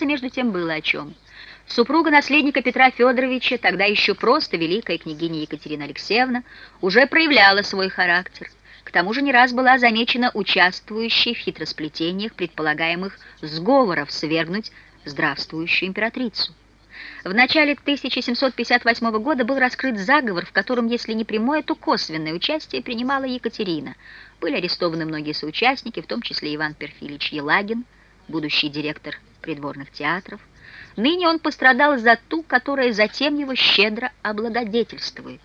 между тем было о чем. Супруга наследника Петра Федоровича, тогда еще просто великая княгиня Екатерина Алексеевна, уже проявляла свой характер. К тому же не раз была замечена участвующей в хитросплетениях предполагаемых сговоров свергнуть здравствующую императрицу. В начале 1758 года был раскрыт заговор, в котором, если не прямое, то косвенное участие принимала Екатерина. Были арестованы многие соучастники, в том числе Иван Перфильевич Елагин, будущий директор придворных театров. Ныне он пострадал за ту, которая затем его щедро облагодетельствует.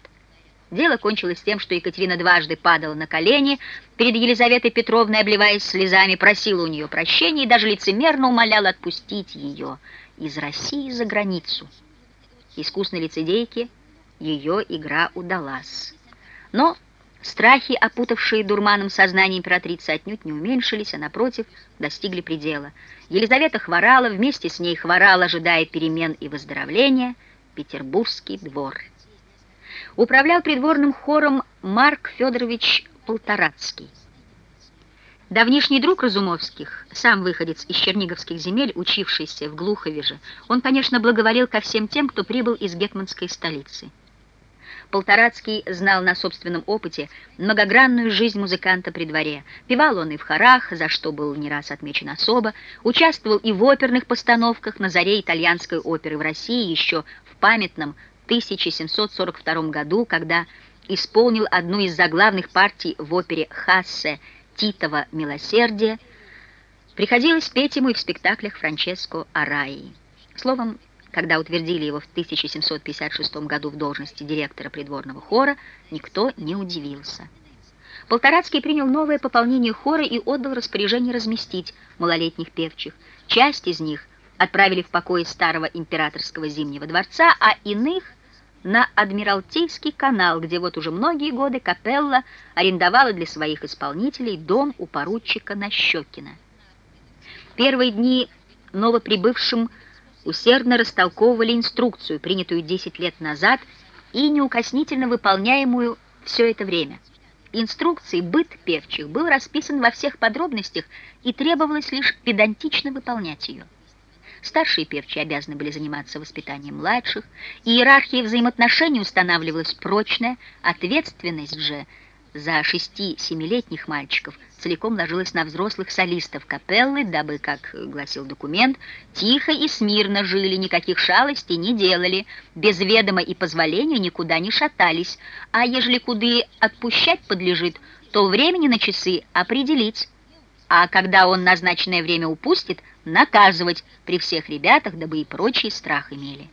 Дело кончилось тем, что Екатерина дважды падала на колени перед Елизаветой Петровной, обливаясь слезами, просила у нее прощения и даже лицемерно умоляла отпустить ее из России за границу. Искусной лицедейке ее игра удалась. Но страхи, опутавшие дурманом сознание императрицы, отнюдь не уменьшились, а напротив, достигли предела. Елизавета хворала, вместе с ней хворал, ожидая перемен и выздоровления, Петербургский двор. Управлял придворным хором Марк Федорович Полторацкий. Давнишний друг Разумовских, сам выходец из черниговских земель, учившийся в Глухове же, он, конечно, благоволил ко всем тем, кто прибыл из гетманской столицы. Полторацкий знал на собственном опыте многогранную жизнь музыканта при дворе. Певал он и в хорах, за что был не раз отмечен особо, участвовал и в оперных постановках на заре итальянской оперы в России еще в памятном 1742 году, когда исполнил одну из заглавных партий в опере «Хассе» Титова «Милосердие», приходилось петь ему и в спектаклях Франческо Араи. Словом, когда утвердили его в 1756 году в должности директора придворного хора, никто не удивился. Полторацкий принял новое пополнение хора и отдал распоряжение разместить малолетних певчих. Часть из них отправили в покои старого императорского зимнего дворца, а иных на Адмиралтейский канал, где вот уже многие годы капелла арендовала для своих исполнителей дом у поручика Нащекина. Первые дни новоприбывшим усердно растолковывали инструкцию, принятую 10 лет назад и неукоснительно выполняемую все это время. Инструкции быт певчих был расписан во всех подробностях и требовалось лишь педантично выполнять ее. Старшие певчие обязаны были заниматься воспитанием младших, иерархия взаимоотношений устанавливалась прочная, ответственность же – за шести-семилетних мальчиков целиком ложилась на взрослых солистов капеллы, дабы, как гласил документ, тихо и смирно жили, никаких шалостей не делали, без ведома и позволения никуда не шатались, а ежели куды отпущать подлежит, то времени на часы определить, а когда он назначенное время упустит, наказывать при всех ребятах, дабы и прочие страх имели.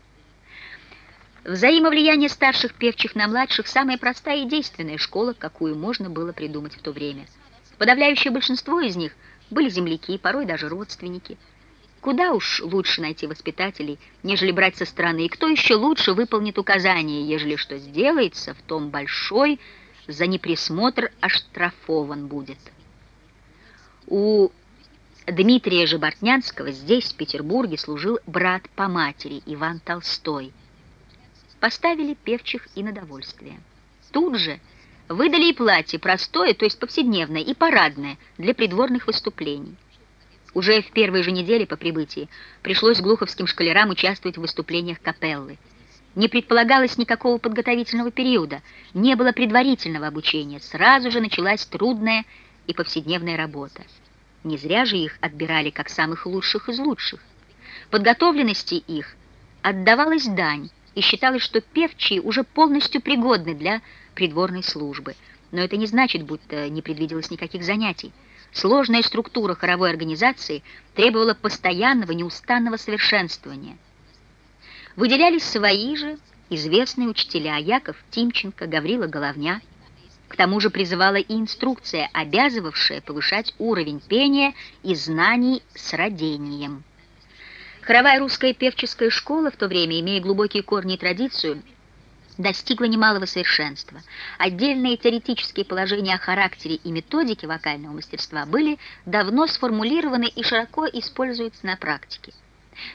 Взаимовлияние старших певчих на младших – самая простая и действенная школа, какую можно было придумать в то время. Подавляющее большинство из них были земляки, порой даже родственники. Куда уж лучше найти воспитателей, нежели брать со стороны, и кто еще лучше выполнит указания, ежели что сделается, в том большой за неприсмотр оштрафован будет. У Дмитрия же Бортнянского здесь, в Петербурге, служил брат по матери Иван Толстой – поставили певчих и на довольствие. Тут же выдали и платье простое, то есть повседневное, и парадное для придворных выступлений. Уже в первой же неделе по прибытии пришлось глуховским школярам участвовать в выступлениях капеллы. Не предполагалось никакого подготовительного периода, не было предварительного обучения, сразу же началась трудная и повседневная работа. Не зря же их отбирали как самых лучших из лучших. Подготовленности их отдавалась дань, и считалось, что певчие уже полностью пригодны для придворной службы. Но это не значит, будто не предвиделось никаких занятий. Сложная структура хоровой организации требовала постоянного, неустанного совершенствования. Выделялись свои же известные учителя Яков Тимченко, Гаврила Головня. К тому же призывала и инструкция, обязывавшая повышать уровень пения и знаний с родением. Хоровая русская певческая школа в то время, имея глубокие корни и традицию, достигла немалого совершенства. Отдельные теоретические положения о характере и методике вокального мастерства были давно сформулированы и широко используются на практике.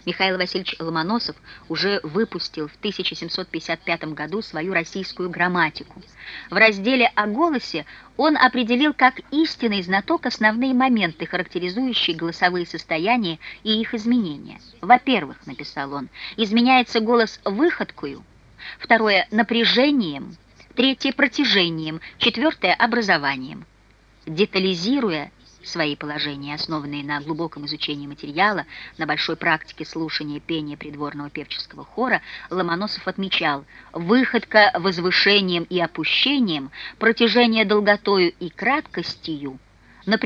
Михаил Васильевич Ломоносов уже выпустил в 1755 году свою российскую грамматику. В разделе о голосе он определил как истинный знаток основные моменты, характеризующие голосовые состояния и их изменения. Во-первых, написал он, изменяется голос выходкою, второе – напряжением, третье – протяжением, четвертое – образованием. Детализируя свои положения, основанные на глубоком изучении материала, на большой практике слушания пения придворного певческого хора, Ломоносов отмечал выходка возвышением и опущением, протяжение долготою и краткостью, напряжение